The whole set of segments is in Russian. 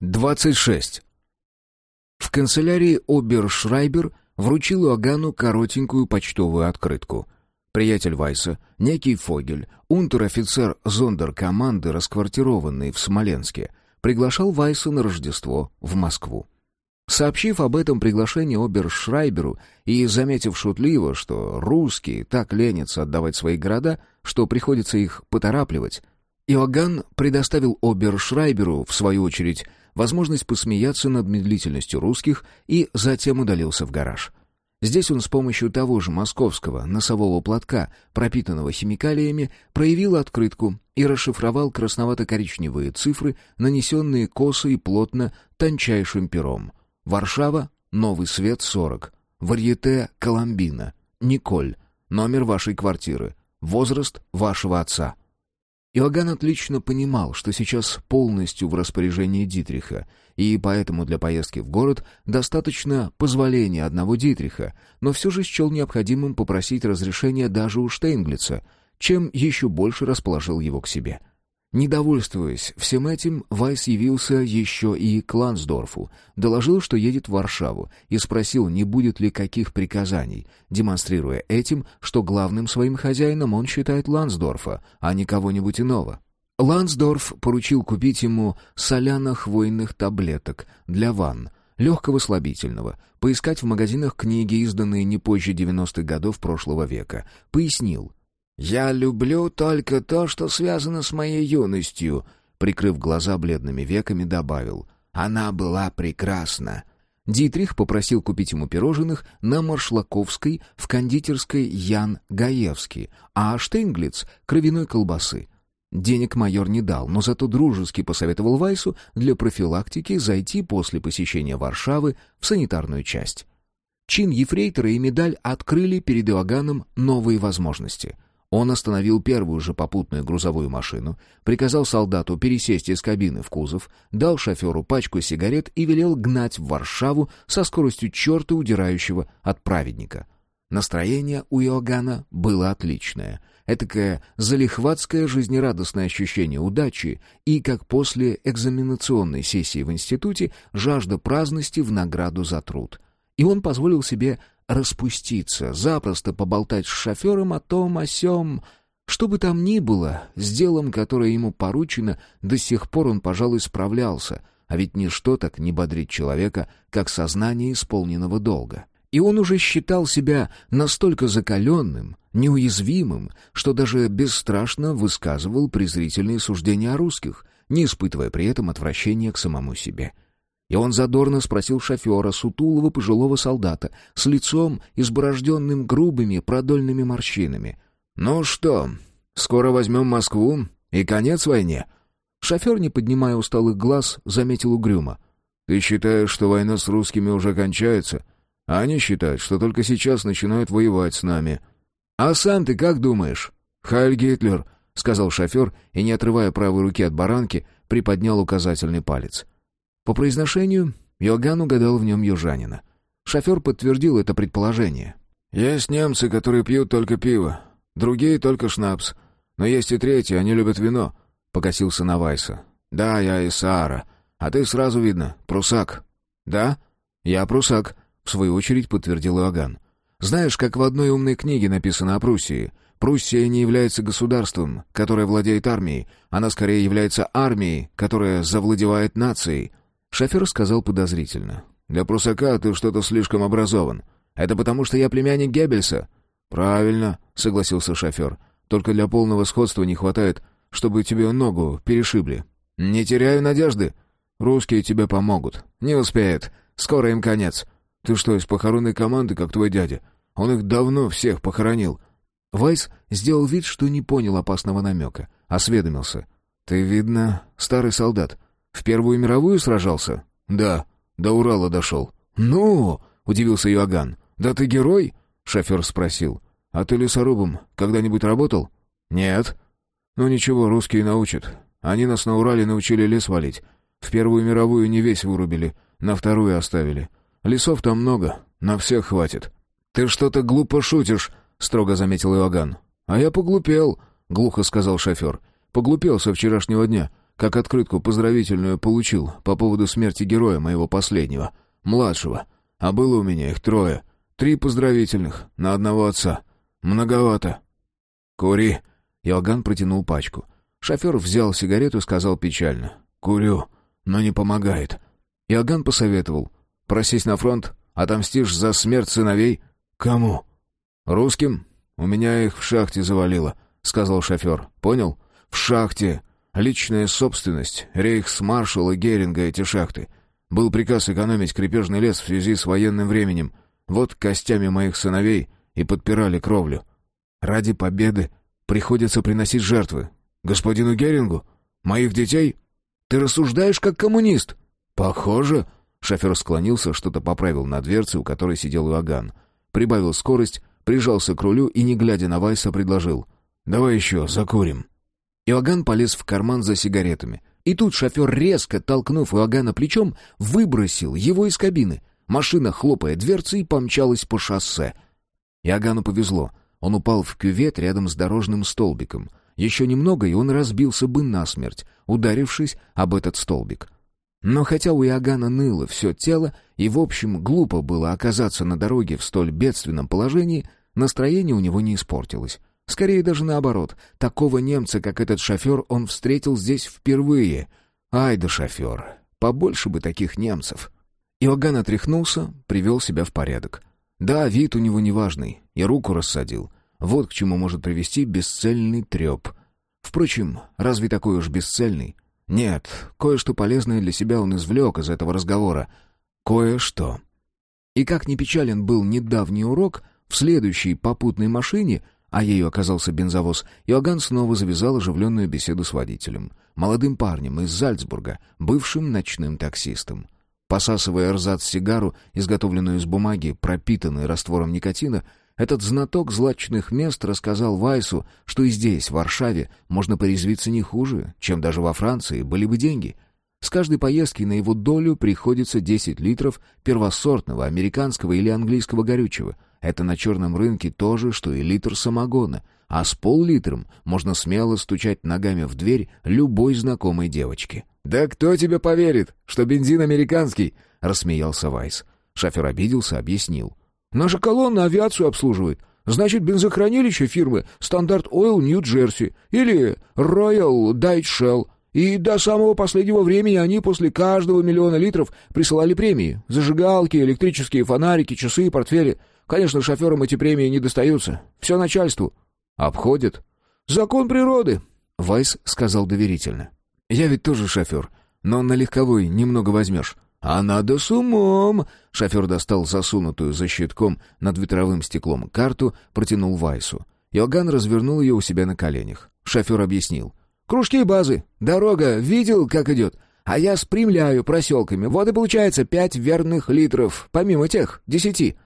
26. В канцелярии Обершрайбер вручил Иоганну коротенькую почтовую открытку. Приятель Вайса, некий Фогель, унтер-офицер зондеркоманды, расквартированный в Смоленске, приглашал Вайса на Рождество в Москву. Сообщив об этом приглашении Обершрайберу и заметив шутливо, что русские так ленятся отдавать свои города, что приходится их поторапливать, Иоганн предоставил Обершрайберу, в свою очередь, возможность посмеяться над медлительностью русских и затем удалился в гараж. Здесь он с помощью того же московского носового платка, пропитанного химикалиями, проявил открытку и расшифровал красновато-коричневые цифры, нанесенные косо и плотно тончайшим пером. Варшава, Новый Свет, 40. Варьете, Коломбина. Николь. Номер вашей квартиры. Возраст вашего отца. Иоганн отлично понимал, что сейчас полностью в распоряжении Дитриха, и поэтому для поездки в город достаточно позволения одного Дитриха, но все же счел необходимым попросить разрешения даже у Штейнглица, чем еще больше расположил его к себе. Недовольствуясь всем этим, Вайс явился еще и к Лансдорфу, доложил, что едет в Варшаву, и спросил, не будет ли каких приказаний, демонстрируя этим, что главным своим хозяином он считает Лансдорфа, а не кого-нибудь иного. Лансдорф поручил купить ему соляно-хвойных таблеток для ванн, легкого слабительного, поискать в магазинах книги, изданные не позже 90-х годов прошлого века. Пояснил, «Я люблю только то, что связано с моей юностью», прикрыв глаза бледными веками, добавил. «Она была прекрасна». Дитрих попросил купить ему пирожных на Маршлаковской в кондитерской Ян Гаевский, а Штейнглиц — кровяной колбасы. Денег майор не дал, но зато дружески посоветовал Вайсу для профилактики зайти после посещения Варшавы в санитарную часть. Чин ефрейтора и медаль открыли перед Иоганном новые возможности — он остановил первую же попутную грузовую машину, приказал солдату пересесть из кабины в кузов, дал шоферу пачку сигарет и велел гнать в Варшаву со скоростью черта, удирающего от праведника. Настроение у Иоганна было отличное. Этакое залихватское жизнерадостное ощущение удачи и, как после экзаменационной сессии в институте, жажда праздности в награду за труд. И он позволил себе распуститься, запросто поболтать с шофером о том, о сём. Что бы там ни было, с делом, которое ему поручено, до сих пор он, пожалуй, справлялся, а ведь ничто так не бодрит человека, как сознание исполненного долга. И он уже считал себя настолько закаленным, неуязвимым, что даже бесстрашно высказывал презрительные суждения о русских, не испытывая при этом отвращения к самому себе. — и он задорно спросил шофера, сутулого пожилого солдата, с лицом, изборожденным грубыми продольными морщинами. «Ну что, скоро возьмем Москву и конец войне?» Шофер, не поднимая усталых глаз, заметил угрюмо. «Ты считаешь, что война с русскими уже кончается? А они считают, что только сейчас начинают воевать с нами. А сам ты как думаешь?» «Хайль Гитлер», — сказал шофер и, не отрывая правой руки от баранки, приподнял указательный палец. По произношению Иоганн угадал в нем южанина. Шофер подтвердил это предположение. «Есть немцы, которые пьют только пиво, другие только шнапс. Но есть и третьи, они любят вино», — покосился на Вайса. «Да, я из Саара. А ты сразу видно, прусак». «Да? Я прусак», — в свою очередь подтвердил Иоганн. «Знаешь, как в одной умной книге написано о Пруссии. Пруссия не является государством, которое владеет армией. Она скорее является армией, которая завладевает нацией. Шофер сказал подозрительно. «Для прусака ты что-то слишком образован. Это потому, что я племянник Геббельса?» «Правильно», — согласился шофер. «Только для полного сходства не хватает, чтобы тебе ногу перешибли». «Не теряю надежды. Русские тебе помогут. Не успеют. Скоро им конец. Ты что, из похоронной команды, как твой дядя? Он их давно всех похоронил». Вайс сделал вид, что не понял опасного намека. Осведомился. «Ты, видно, старый солдат. В Первую мировую сражался? Да, до Урала дошел. Ну, удивился Иоганн. Да ты герой? Шофер спросил. А ты лесорубом когда-нибудь работал? Нет. Ну ничего, русские научат. Они нас на Урале научили лес валить. В Первую мировую не весь вырубили, на вторую оставили. Лесов там много, на всех хватит. Ты что-то глупо шутишь, строго заметил Иоганн. А я поглупел, глухо сказал шофер. Поглупел со вчерашнего дня как открытку поздравительную получил по поводу смерти героя моего последнего, младшего. А было у меня их трое. Три поздравительных на одного отца. Многовато. «Кури!» Иоганн протянул пачку. Шофер взял сигарету и сказал печально. «Курю, но не помогает». Иоганн посоветовал. «Просись на фронт, отомстишь за смерть сыновей». «Кому?» «Русским. У меня их в шахте завалило», — сказал шофер. «Понял? В шахте. Личная собственность. Рейхсмаршала Геринга эти шахты. Был приказ экономить крепежный лес в связи с военным временем. Вот костями моих сыновей и подпирали кровлю. Ради победы приходится приносить жертвы. Господину Герингу? Моих детей? Ты рассуждаешь как коммунист? Похоже. Шофер склонился, что-то поправил на дверце, у которой сидел Иоганн. Прибавил скорость, прижался к рулю и, не глядя на Вайса, предложил. «Давай еще закурим». Иоганн полез в карман за сигаретами. И тут шофер, резко толкнув Иоганна плечом, выбросил его из кабины. Машина, хлопая дверцей, помчалась по шоссе. Иоганну повезло. Он упал в кювет рядом с дорожным столбиком. Еще немного, и он разбился бы насмерть, ударившись об этот столбик. Но хотя у Иоганна ныло все тело, и, в общем, глупо было оказаться на дороге в столь бедственном положении, настроение у него не испортилось. Скорее даже наоборот. Такого немца, как этот шофер, он встретил здесь впервые. Ай да шофер. Побольше бы таких немцев. Иоганн отряхнулся, привел себя в порядок. Да, вид у него неважный, и руку рассадил. Вот к чему может привести бесцельный треп. Впрочем, разве такой уж бесцельный? Нет, кое-что полезное для себя он извлек из этого разговора. Кое-что. И как ни печален был недавний урок, в следующей попутной машине, а ею оказался бензовоз, Иоганн снова завязал оживленную беседу с водителем, молодым парнем из Зальцбурга, бывшим ночным таксистом. Посасывая эрзац-сигару, изготовленную из бумаги, пропитанной раствором никотина, этот знаток злачных мест рассказал Вайсу, что и здесь, в Варшаве, можно порезвиться не хуже, чем даже во Франции были бы деньги. С каждой поездки на его долю приходится 10 литров первосортного американского или английского горючего. Это на черном рынке то же, что и литр самогона, а с пол-литром можно смело стучать ногами в дверь любой знакомой девочки. «Да кто тебе поверит, что бензин американский?» — рассмеялся Вайс. Шофер обиделся, объяснил. Наша колонна авиацию обслуживает. Значит, бензохранилище фирмы «Стандарт Ойл Нью-Джерси» или «Royal Dutch Shell». И до самого последнего времени они после каждого миллиона литров присылали премии. Зажигалки, электрические фонарики, часы, портфели. Конечно, шоферам эти премии не достаются. Все начальству. Обходят. Закон природы, — Вайс сказал доверительно. Я ведь тоже шофер, но на легковой немного возьмешь. «А надо с умом!» Шофер достал засунутую за щитком над ветровым стеклом карту, протянул Вайсу. Иоганн развернул ее у себя на коленях. Шофер объяснил. «Кружки базы. Дорога. Видел, как идет? А я спрямляю проселками. Вот и получается пять верных литров, помимо тех, десяти».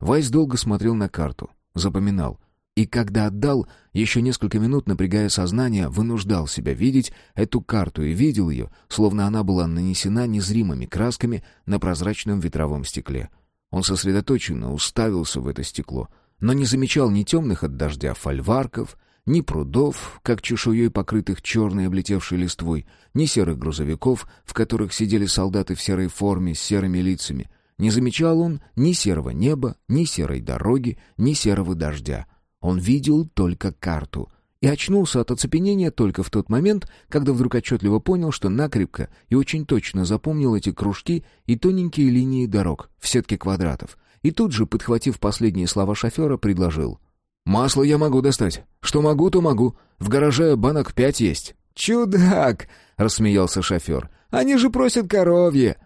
Вайс долго смотрел на карту. Запоминал. И когда отдал, еще несколько минут, напрягая сознание, вынуждал себя видеть эту карту и видел ее, словно она была нанесена незримыми красками на прозрачном ветровом стекле. Он сосредоточенно уставился в это стекло, но не замечал ни темных от дождя фольварков, ни прудов, как чешуей покрытых черной облетевшей листвой, ни серых грузовиков, в которых сидели солдаты в серой форме с серыми лицами. Не замечал он ни серого неба, ни серой дороги, ни серого дождя — он видел только карту и очнулся от оцепенения только в тот момент, когда вдруг отчетливо понял, что накрепко и очень точно запомнил эти кружки и тоненькие линии дорог в сетке квадратов. И тут же, подхватив последние слова шофера, предложил. «Масло я могу достать. Что могу, то могу. В гараже банок пять есть». «Чудак!» — рассмеялся шофер. «Они же просят коровье!»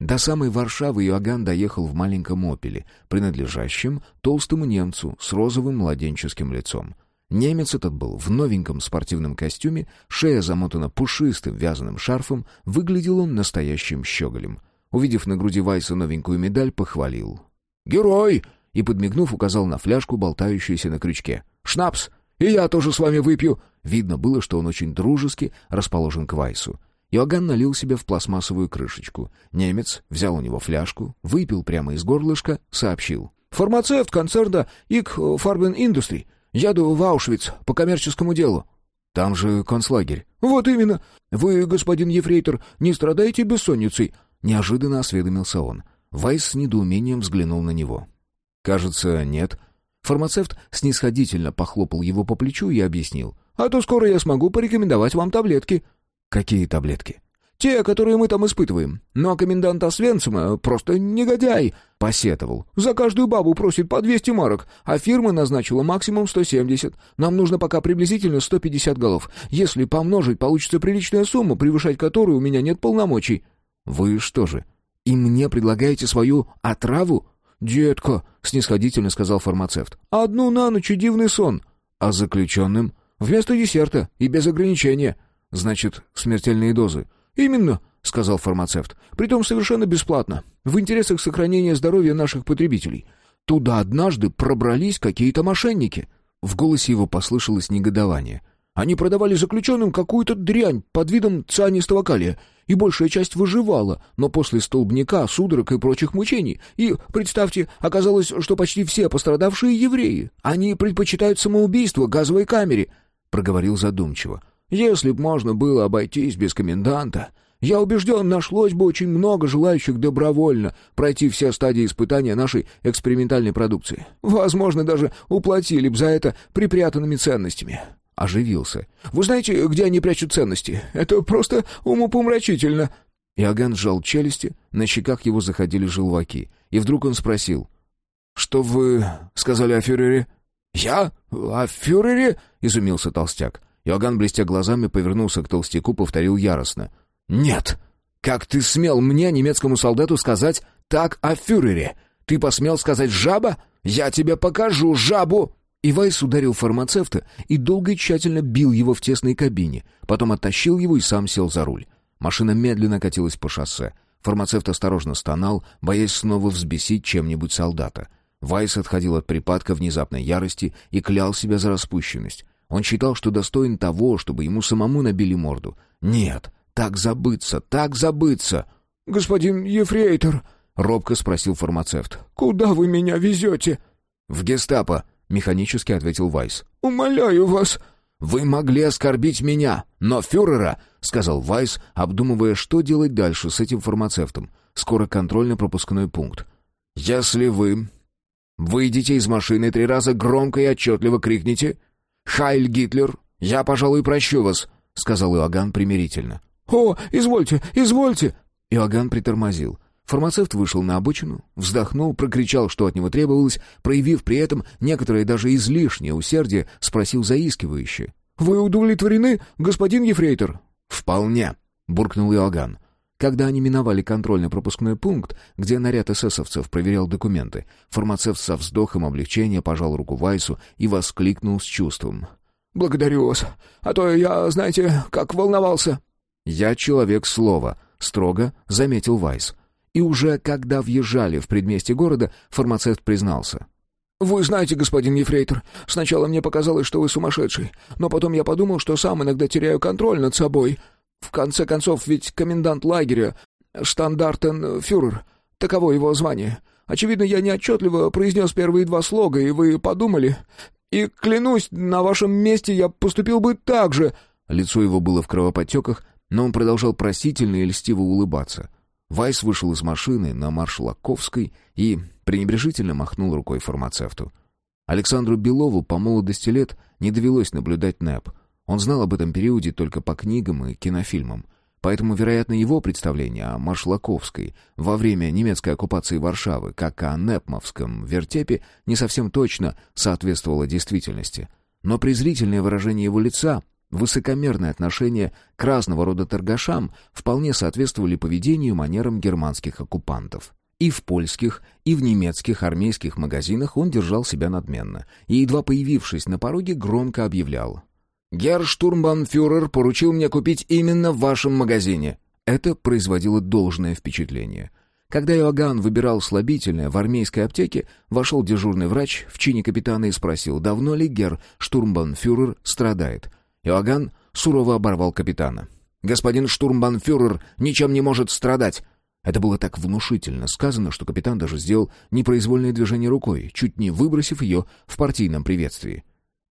До самой Варшавы Иоганн доехал в маленьком «Опеле», принадлежащем толстому немцу с розовым младенческим лицом. Немец этот был в новеньком спортивном костюме, шея замотана пушистым вязаным шарфом, выглядел он настоящим щеголем. Увидев на груди Вайса новенькую медаль, похвалил. «Герой!» и, подмигнув, указал на фляжку, болтающуюся на крючке. «Шнапс! И я тоже с вами выпью!» Видно было, что он очень дружески расположен к Вайсу. Иоганн налил себе в пластмассовую крышечку. Немец взял у него фляжку, выпил прямо из горлышка, сообщил. «Фармацевт концерна ИК Фарбен Индустри. Еду в Аушвиц по коммерческому делу». «Там же концлагерь», «Вот именно. Вы, господин Ефрейтор, не страдаете бессонницей?» Неожиданно осведомился он. Вайс с недоумением взглянул на него. «Кажется, нет». Фармацевт снисходительно похлопал его по плечу и объяснил. «А то скоро я смогу порекомендовать вам таблетки». «Какие таблетки?» Те, которые мы там испытываем. Но комендант Освенцима просто негодяй!» — посетовал. «За каждую бабу просит по 200 марок, а фирма назначила максимум 170. Нам нужно пока приблизительно 150 голов. Если помножить, получится приличная сумма, превышать которую у меня нет полномочий». «Вы что же, и мне предлагаете свою отраву?» «Детка», — снисходительно сказал фармацевт, — «одну на ночь и дивный сон». «А заключенным?» «Вместо десерта и без ограничения». «Значит, смертельные дозы». «Именно», — сказал фармацевт. «Притом совершенно бесплатно. В интересах сохранения здоровья наших потребителей. Туда однажды пробрались какие-то мошенники». В голосе его послышалось негодование. «Они продавали заключенным какую-то дрянь под видом цианистого калия, и большая часть выживала, но после столбняка, судорог и прочих мучений. И, представьте, оказалось, что почти все пострадавшие евреи. Они предпочитают самоубийство газовой камере», — проговорил задумчиво. Если б можно было обойтись без коменданта, я убежден, нашлось бы очень много желающих добровольно пройти все стадии испытания нашей экспериментальной продукции. Возможно, даже уплатили бы за это припрятанными ценностями. Оживился. «Вы знаете, где они прячут ценности? Это просто умопомрачительно!» Иоганн сжал челюсти, на щеках его заходили желваки. И вдруг он спросил. «Что вы сказали о фюрере?» «Я? О фюрере?» — изумился толстяк. Иоганн, блестя глазами, повернулся к толстяку, повторил яростно. «Нет! Как ты смел мне, немецкому солдату, сказать так о фюрере? Ты посмел сказать «жаба»? Я тебе покажу жабу!» И Вайс ударил фармацевта и долго и тщательно бил его в тесной кабине, потом оттащил его и сам сел за руль. Машина медленно катилась по шоссе. Фармацевт осторожно стонал, боясь снова взбесить чем-нибудь солдата. Вайс отходил от припадка внезапной ярости и клял себя за распущенность. Он считал, что достоин того, чтобы ему самому набили морду. Нет, так забыться, так забыться. «Господин Ефрейтор», — робко спросил фармацевт, — «куда вы меня везете?» «В гестапо», — механически ответил Вайс. «Умоляю вас». «Вы могли оскорбить меня, но фюрера», — сказал Вайс, обдумывая, что делать дальше с этим фармацевтом. Скоро контрольно-пропускной пункт. «Если вы выйдете из машины три раза громко и отчетливо крикните «Хайль Гитлер, я, пожалуй, прощу вас», — сказал Иоганн примирительно. «О, извольте, извольте!» Иоганн притормозил. Фармацевт вышел на обочину, вздохнул, прокричал, что от него требовалось, проявив при этом некоторое даже излишнее усердие, спросил заискивающе. «Вы удовлетворены, господин Ефрейтор?» «Вполне», — буркнул Иоганн. Когда они миновали контрольно-пропускной пункт, где наряд эсэсовцев проверял документы, фармацевт со вздохом облегчения пожал руку Вайсу и воскликнул с чувством. «Благодарю вас, а то я, знаете, как волновался». «Я человек слова», — строго заметил Вайс. И уже когда въезжали в предместье города, фармацевт признался. «Вы знаете, господин Ефрейтор, сначала мне показалось, что вы сумасшедший, но потом я подумал, что сам иногда теряю контроль над собой. В конце концов, ведь комендант лагеря, штандартенфюрер, таково его звание. Очевидно, я неотчетливо произнес первые два слога, и вы подумали. И, клянусь, на вашем месте я поступил бы так же...» Лицо его было в кровоподтеках, но он продолжал просительно и льстиво улыбаться. Вайс вышел из машины на Маршлаковской и пренебрежительно махнул рукой фармацевту. Александру Белову по молодости лет не довелось наблюдать НЭП — он знал об этом периоде только по книгам и кинофильмам. Поэтому, вероятно, его представление о Маршлаковской во время немецкой оккупации Варшавы, как о Непмовском вертепе, не совсем точно соответствовало действительности. Но презрительное выражение его лица, высокомерное отношение к разного рода торгашам вполне соответствовали поведению манерам германских оккупантов. И в польских, и в немецких армейских магазинах он держал себя надменно, и, едва появившись на пороге, громко объявлял Герштурмбанфюрер поручил мне купить именно в вашем магазине». Это производило должное впечатление. Когда Иоганн выбирал слабительное в армейской аптеке, вошел дежурный врач в чине капитана и спросил, давно ли Гер Штурмбанфюрер страдает. Иоганн сурово оборвал капитана. «Господин Штурмбанфюрер ничем не может страдать!» Это было так внушительно сказано, что капитан даже сделал непроизвольное движение рукой, чуть не выбросив ее в партийном приветствии.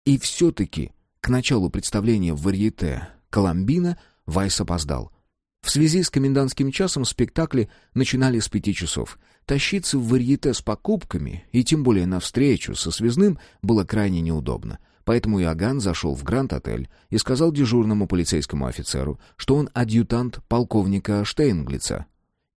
И все-таки к началу представления в варьете «Коломбина», Вайс опоздал. В связи с комендантским часом спектакли начинали с пяти часов. Тащиться в варьете с покупками, и тем более на встречу со связным, было крайне неудобно. Поэтому Иоганн зашел в Гранд-отель и сказал дежурному полицейскому офицеру, что он адъютант полковника Штейнглица,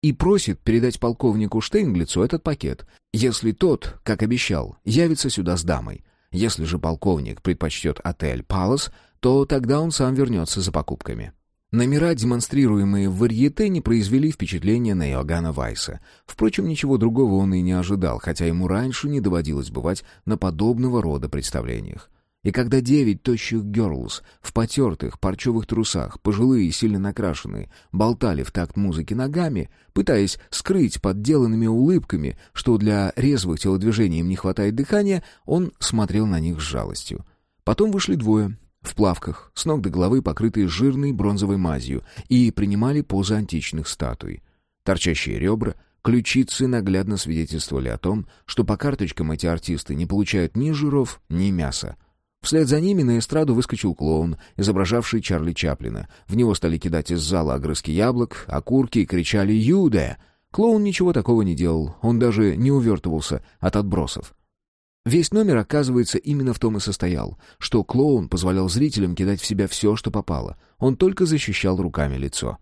и просит передать полковнику Штейнглицу этот пакет, если тот, как обещал, явится сюда с дамой. Если же полковник предпочтет отель «Палас», то тогда он сам вернется за покупками. Номера, демонстрируемые в варьете, не произвели впечатления на Иоганна Вайса. Впрочем, ничего другого он и не ожидал, хотя ему раньше не доводилось бывать на подобного рода представлениях. И когда девять тощих герлс в потертых парчевых трусах, пожилые и сильно накрашенные, болтали в такт музыки ногами, пытаясь скрыть подделанными улыбками, что для резвых телодвижений им не хватает дыхания, он смотрел на них с жалостью. Потом вышли двое, в плавках, с ног до головы покрытые жирной бронзовой мазью, и принимали позы античных статуй. Торчащие ребра, ключицы наглядно свидетельствовали о том, что по карточкам эти артисты не получают ни жиров, ни мяса. Вслед за ними на эстраду выскочил клоун, изображавший Чарли Чаплина. В него стали кидать из зала огрызки яблок, окурки и кричали «Юде!». Клоун ничего такого не делал, он даже не увертывался от отбросов. Весь номер, оказывается, именно в том и состоял, что клоун позволял зрителям кидать в себя все, что попало. Он только защищал руками лицо.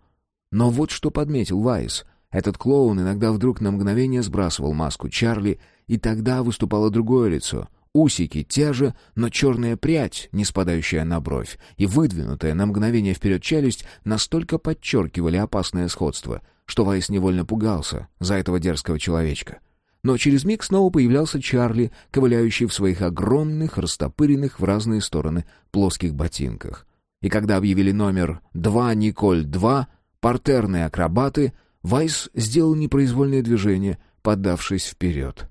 Но вот что подметил Вайс. Этот клоун иногда вдруг на мгновение сбрасывал маску Чарли, и тогда выступало другое лицо. Усики те же, но черная прядь, не спадающая на бровь, и выдвинутая на мгновение вперед челюсть настолько подчеркивали опасное сходство, что Вайс невольно пугался за этого дерзкого человечка. — но через миг снова появлялся Чарли, ковыляющий в своих огромных, растопыренных в разные стороны плоских ботинках. И когда объявили номер «Два Николь-2», «Партерные акробаты», Вайс сделал непроизвольное движение, поддавшись вперед.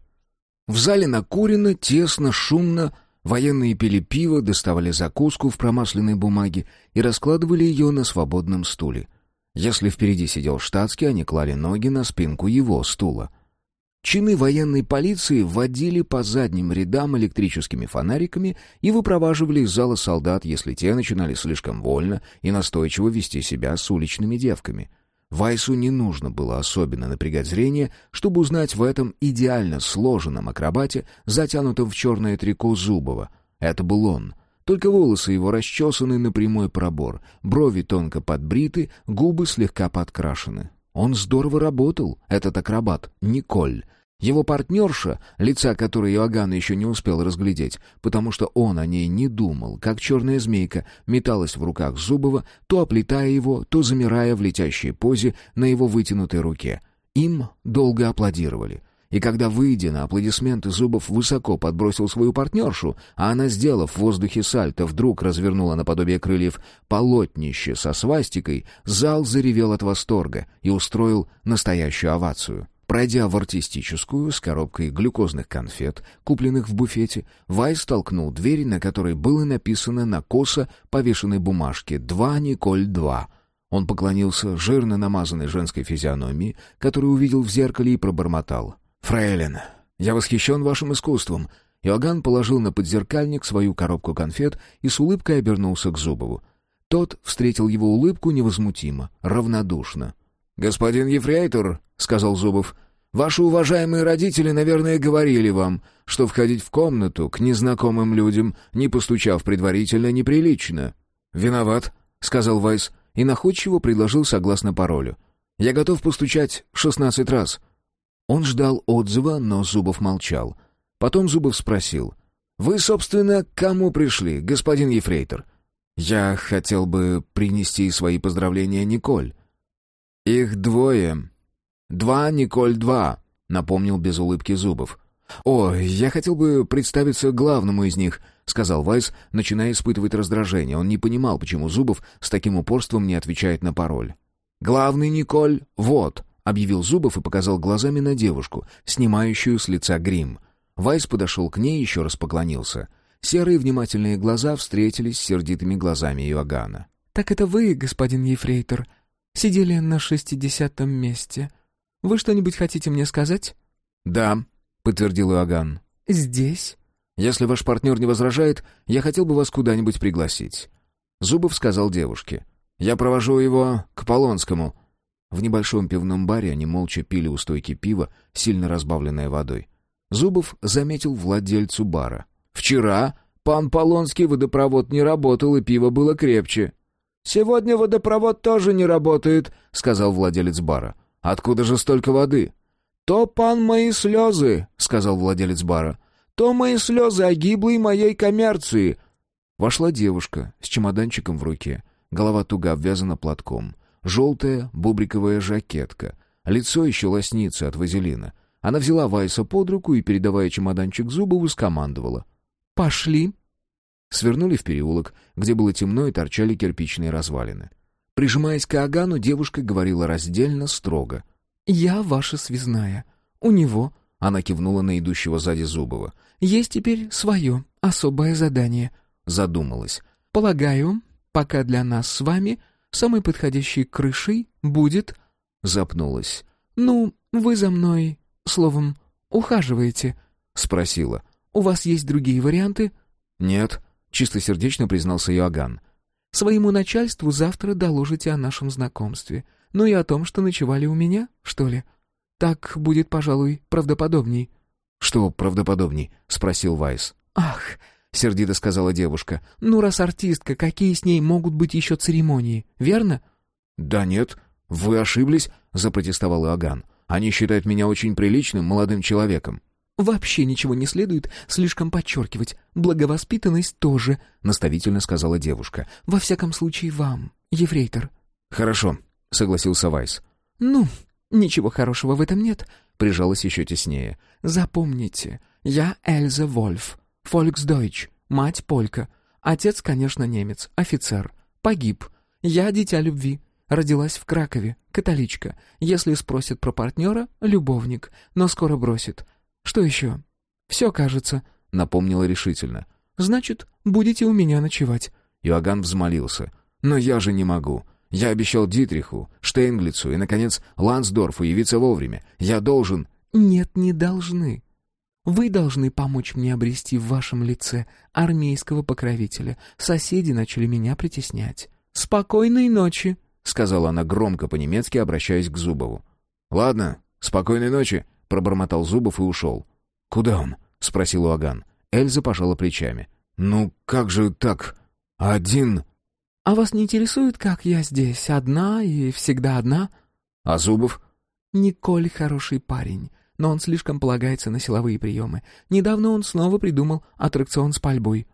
В зале накурено, тесно, шумно, военные пили пиво, доставали закуску в промасленной бумаге и раскладывали ее на свободном стуле. Если впереди сидел штатский, они клали ноги на спинку его стула — Чины военной полиции водили по задним рядам электрическими фонариками и выпроваживали из зала солдат, если те начинали слишком вольно и настойчиво вести себя с уличными девками. Вайсу не нужно было особенно напрягать зрение, чтобы узнать в этом идеально сложенном акробате, затянутом в черное трико Зубова. Это был он. Только волосы его расчесаны на прямой пробор, брови тонко подбриты, губы слегка подкрашены. Он здорово работал, этот акробат, Николь. Его партнерша, лица которой Иоганн еще не успел разглядеть, потому что он о ней не думал, как черная змейка металась в руках Зубова, то оплетая его, то замирая в летящей позе на его вытянутой руке. Им долго аплодировали. И когда, выйдя на аплодисменты, Зубов высоко подбросил свою партнершу, а она, сделав в воздухе сальто, вдруг развернула наподобие крыльев полотнище со свастикой, зал заревел от восторга и устроил настоящую овацию. Пройдя в артистическую с коробкой глюкозных конфет, купленных в буфете, Вайс толкнул дверь, на которой было написано на косо повешенной бумажке «Два Николь-2». Он поклонился жирно намазанной женской физиономии, которую увидел в зеркале и пробормотал. «Фрейлин, я восхищен вашим искусством». Иоганн положил на подзеркальник свою коробку конфет и с улыбкой обернулся к Зубову. Тот встретил его улыбку невозмутимо, равнодушно. «Господин Ефрейтор», — сказал Зубов, — «ваши уважаемые родители, наверное, говорили вам, что входить в комнату к незнакомым людям, не постучав предварительно, неприлично». «Виноват», — сказал Вайс, и находчиво предложил согласно паролю. «Я готов постучать шестнадцать раз». Он ждал отзыва, но Зубов молчал. Потом Зубов спросил. «Вы, собственно, к кому пришли, господин Ефрейтор?» «Я хотел бы принести свои поздравления Николь». «Их двое. Два, Николь, два», — напомнил без улыбки Зубов. «О, я хотел бы представиться главному из них», — сказал Вайс, начиная испытывать раздражение. Он не понимал, почему Зубов с таким упорством не отвечает на пароль. «Главный Николь, вот», объявил Зубов и показал глазами на девушку, снимающую с лица грим. Вайс подошел к ней и еще раз поклонился. Серые внимательные глаза встретились с сердитыми глазами Иоганна. «Так это вы, господин Ефрейтор, сидели на шестидесятом месте. Вы что-нибудь хотите мне сказать?» «Да», — подтвердил Иоганн. «Здесь?» «Если ваш партнер не возражает, я хотел бы вас куда-нибудь пригласить». Зубов сказал девушке. Я провожу его к Полонскому». В небольшом пивном баре они молча пили у стойки пива, сильно разбавленное водой. Зубов заметил владельцу бара. «Вчера пан Полонский водопровод не работал, и пиво было крепче». «Сегодня водопровод тоже не работает», — сказал владелец бара. «Откуда же столько воды?» «То, пан, мои слезы», — сказал владелец бара. «То мои слезы о гиблой моей коммерции». Вошла девушка с чемоданчиком в руке. Голова туго обвязана платком. Желтая бубриковая жакетка. Лицо еще лоснится от вазелина. Она взяла Вайса под руку и, передавая чемоданчик Зубову, скомандовала. «Пошли». Свернули в переулок, где было темно и торчали кирпичные развалины. Прижимаясь к Агану, девушка говорила раздельно, строго. «Я ваша связная. У него...» — она кивнула на идущего сзади Зубова. «Есть теперь свое особое задание». Задумалась. «Полагаю, пока для нас с вами самой подходящей крышей будет...» Запнулась. «Ну, вы за мной, словом, ухаживаете?» Спросила. «У вас есть другие варианты?» «Нет», — чистосердечно признался Иоганн. «Своему начальству завтра доложите о нашем знакомстве. Ну и о том, что ночевали у меня, что ли? Так будет, пожалуй, правдоподобней». «Что правдоподобней?» — спросил Вайс. «Ах!» — сердито сказала девушка. «Ну, раз артистка, какие с ней могут быть еще церемонии, верно?» «Да нет, вы ошиблись», — запротестовал Иоганн. «Они считают меня очень приличным молодым человеком». «Вообще ничего не следует слишком подчеркивать. Благовоспитанность тоже», — наставительно сказала девушка. «Во всяком случае, вам, ефрейтор». «Хорошо», — согласился Вайс. «Ну, ничего хорошего в этом нет», — прижалась еще теснее. «Запомните, я Эльза Вольф, Фольксдойч, мать полька. Отец, конечно, немец, офицер. Погиб. Я дитя любви. Родилась в Кракове, католичка. Если спросят про партнера, любовник, но скоро бросит. Что еще? Все, кажется, — напомнила решительно. Значит, будете у меня ночевать. Иоганн взмолился. «Но я же не могу. Я обещал Дитриху, Штейнглицу и, наконец, Лансдорфу явиться вовремя. Я должен...» «Нет, не должны. Вы должны помочь мне обрести в вашем лице армейского покровителя. Соседи начали меня притеснять. Спокойной ночи!» — сказала она громко по-немецки, обращаясь к Зубову. «Ладно, спокойной ночи!» — пробормотал Зубов и ушел. «Куда он?» — спросил Уаган. Эльза пожала плечами. «Ну, как же так? Один...» «А вас не интересует, как я здесь? Одна и всегда одна?» «А Зубов?» «Николь хороший парень, но он слишком полагается на силовые приемы. Недавно он снова придумал аттракцион с пальбой».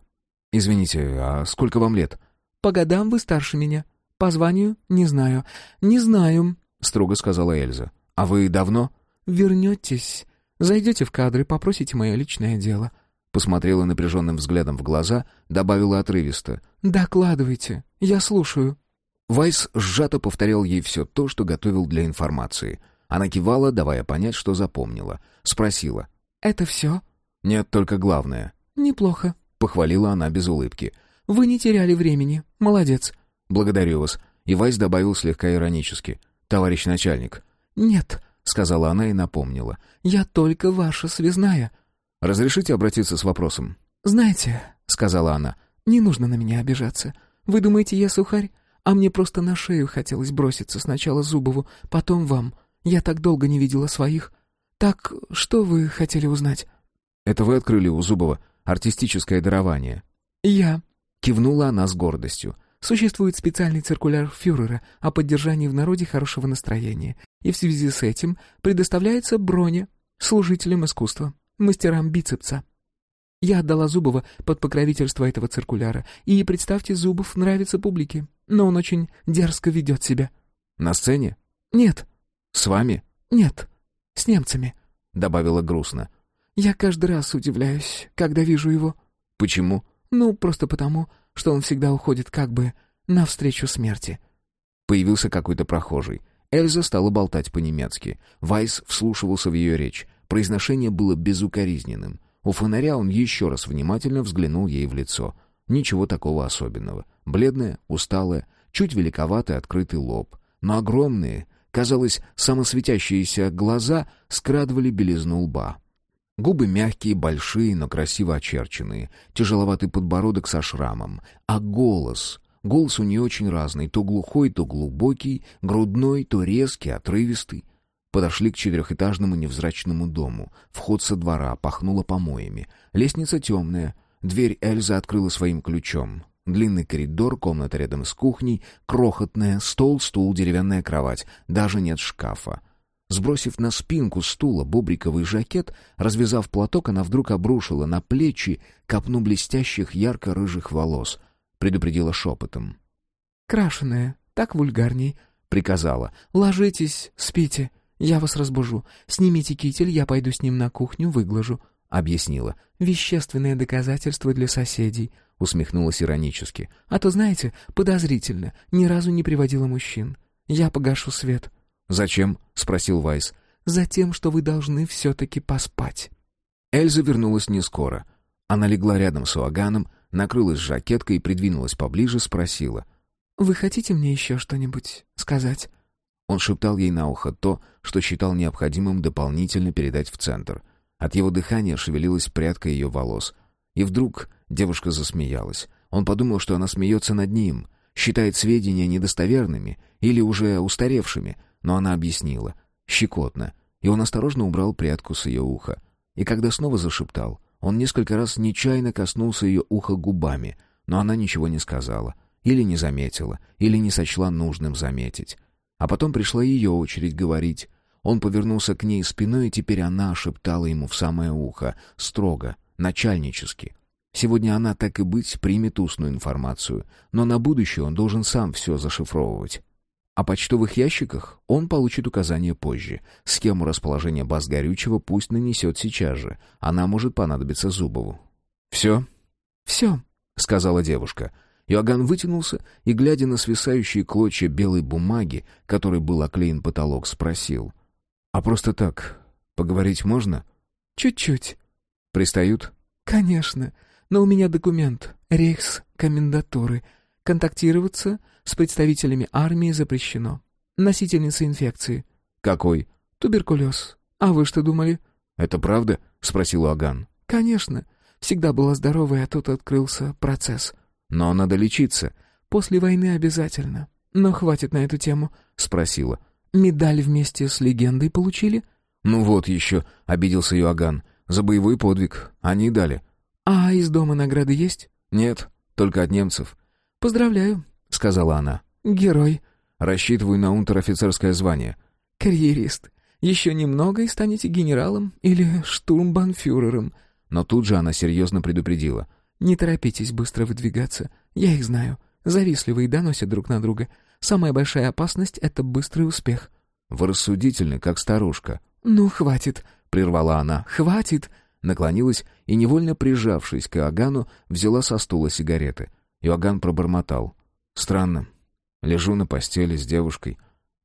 «Извините, а сколько вам лет?» «По годам вы старше меня. По званию — не знаю. Не знаю», — строго сказала Эльза. «А вы давно?» «Вернетесь. Зайдете в кадры, попросите мое личное дело». Посмотрела напряженным взглядом в глаза, добавила отрывисто. «Докладывайте. Я слушаю». Вайс сжато повторял ей все то, что готовил для информации. Она кивала, давая понять, что запомнила. Спросила. «Это все?» «Нет, только главное». «Неплохо», — похвалила она без улыбки. «Вы не теряли времени. Молодец». «Благодарю вас». И Вайс добавил слегка иронически. «Товарищ начальник». «Нет», — сказала она и напомнила. «Я только ваша связная». «Разрешите обратиться с вопросом?» «Знаете», — сказала она, — «не нужно на меня обижаться. Вы думаете, я сухарь? А мне просто на шею хотелось броситься сначала Зубову, потом вам. Я так долго не видела своих. Так что вы хотели узнать?» «Это вы открыли у Зубова артистическое дарование?» «Я», — кивнула она с гордостью. Существует специальный циркуляр фюрера о поддержании в народе хорошего настроения, и в связи с этим предоставляется броня служителям искусства, мастерам бицепса. Я отдала Зубова под покровительство этого циркуляра, и, представьте, Зубов нравится публике, но он очень дерзко ведет себя. «На сцене?» «Нет». «С вами?» «Нет, с немцами», — добавила грустно. «Я каждый раз удивляюсь, когда вижу его». «Почему?» «Ну, просто потому, что он всегда уходит как бы навстречу смерти». Появился какой-то прохожий. Эльза стала болтать по-немецки. Вайс вслушивался в ее речь. Произношение было безукоризненным. У фонаря он еще раз внимательно взглянул ей в лицо. Ничего такого особенного. Бледная, усталая, чуть великоватый открытый лоб. Но огромные, казалось, самосветящиеся глаза скрадывали белизну лба. Губы мягкие, большие, но красиво очерченные, тяжеловатый подбородок со шрамом, а голос, Голос у нее очень разный, то глухой, то глубокий, грудной, то резкий, отрывистый. Подошли к четырехэтажному невзрачному дому. Вход со двора пахнуло помоями. Лестница темная. Дверь Эльза открыла своим ключом. Длинный коридор, комната рядом с кухней, крохотная, стол, стул, деревянная кровать. Даже нет шкафа. Сбросив на спинку стула бобриковый жакет, развязав платок, она вдруг обрушила на плечи копну блестящих ярко-рыжих волос. Предупредила шепотом. «Крашеная, так вульгарней», — приказала. «Ложитесь, спите, я вас разбужу. Снимите китель, я пойду с ним на кухню, выглажу», — объяснила. «Вещественное доказательство для соседей», — усмехнулась иронически. «А то, знаете, подозрительно, ни разу не приводила мужчин. Я погашу свет». «Зачем?» — спросил Вайс. «Затем, что вы должны все-таки поспать». Эльза вернулась не скоро. Она легла рядом с Уаганом, накрылась жакеткой и придвинулась поближе, спросила. «Вы хотите мне еще что-нибудь сказать?» Он шептал ей на ухо то, что считал необходимым дополнительно передать в центр. От его дыхания шевелилась прядка ее волос. И вдруг девушка засмеялась. Он подумал, что она смеется над ним, считает сведения недостоверными или уже устаревшими, но она объяснила. Щекотно. И он осторожно убрал прядку с ее уха. И когда снова зашептал, он несколько раз нечаянно коснулся ее уха губами, но она ничего не сказала. Или не заметила, или не сочла нужным заметить. А потом пришла ее очередь говорить. Он повернулся к ней спиной, и теперь она шептала ему в самое ухо, строго, начальнически. Сегодня она, так и быть, примет устную информацию, но на будущее он должен сам все зашифровывать. О почтовых ящиках он получит указание позже. Схему расположения баз горючего пусть нанесет сейчас же. Она может понадобиться Зубову. «Все?» «Все», — сказала девушка. Иоганн вытянулся и, глядя на свисающие клочья белой бумаги, которой был оклеен потолок, спросил. «А просто так, поговорить можно?» «Чуть-чуть». «Пристают?» «Конечно. Но у меня документ. Рейхс комендатуры. Контактироваться с представителями армии запрещено. Носительница инфекции. Какой? Туберкулез. А вы что думали? Это правда? Спросил Аган. Конечно. Всегда была здоровая, а тут открылся процесс. Но надо лечиться. После войны обязательно. Но хватит на эту тему. Спросила. Медаль вместе с легендой получили? Ну вот еще, обиделся Иоганн. За боевой подвиг. Они дали. А из дома награды есть? Нет, только от немцев. Поздравляю. — сказала она. «Герой». «Рассчитываю на унтер-офицерское звание». «Карьерист. Еще немного и станете генералом или штурмбанфюрером». Но тут же она серьезно предупредила. «Не торопитесь быстро выдвигаться. Я их знаю. Завистливые доносят друг на друга. Самая большая опасность — это быстрый успех». «Вы рассудительны, как старушка». «Ну, хватит», — прервала она. «Хватит». Наклонилась и, невольно прижавшись к Иоганну, взяла со стула сигареты. Иоганн пробормотал. Странно. Лежу на постели с девушкой.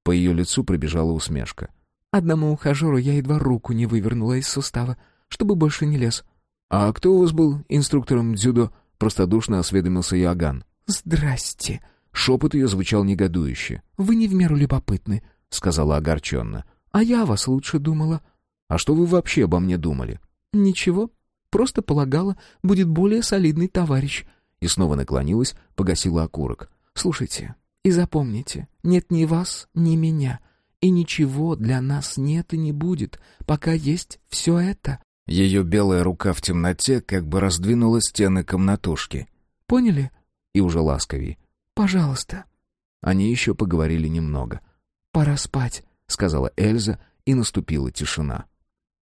По ее лицу пробежала усмешка. «Одному ухажеру я едва руку не вывернула из сустава, чтобы больше не лез». «А кто у вас был инструктором дзюдо?» — простодушно осведомился Иоганн. «Здрасте». Шепот ее звучал негодующе. «Вы не в меру любопытны», — сказала огорченно. «А я вас лучше думала». «А что вы вообще обо мне думали?» «Ничего. Просто полагала, будет более солидный товарищ». И снова наклонилась, погасила окурок. Слушайте и запомните, нет ни вас, ни меня, и ничего для нас нет и не будет, пока есть все это». Ее белая рука в темноте как бы раздвинула стены комнатушки. «Поняли?» И уже ласковей. «Пожалуйста». Они еще поговорили немного. «Пора спать», — сказала Эльза, и наступила тишина.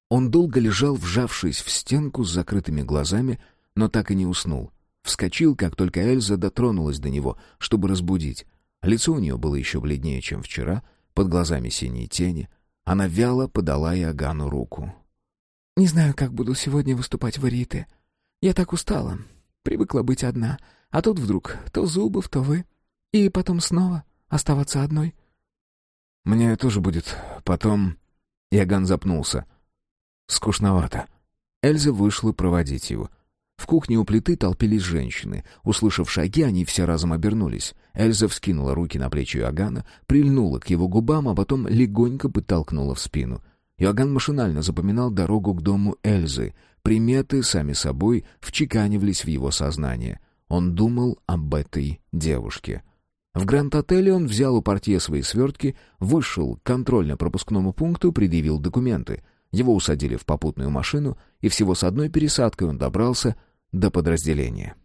Он долго лежал, вжавшись в стенку с закрытыми глазами, но так и не уснул. Вскочил, как только Эльза дотронулась до него, чтобы разбудить. Лицо у нее было еще бледнее, чем вчера, под глазами синие тени. Она вяло подала Иоганну руку. «Не знаю, как буду сегодня выступать в Арите. Я так устала. Привыкла быть одна. А тут вдруг то Зубов, то вы. И потом снова оставаться одной». «Мне тоже будет потом...» Иоганн запнулся. «Скучновато». Эльза вышла проводить его. В кухне у плиты толпились женщины. Услышав шаги, они все разом обернулись. Эльза вскинула руки на плечи Иоганна, прильнула к его губам, а потом легонько подтолкнула в спину. Иоганн машинально запоминал дорогу к дому Эльзы. Приметы, сами собой, вчеканивались в его сознание. Он думал об этой девушке. В Гранд-отеле он взял у портье свои свертки, вышел к контрольно-пропускному пункту, предъявил документы. Его усадили в попутную машину, и всего с одной пересадкой он добрался до подразделения.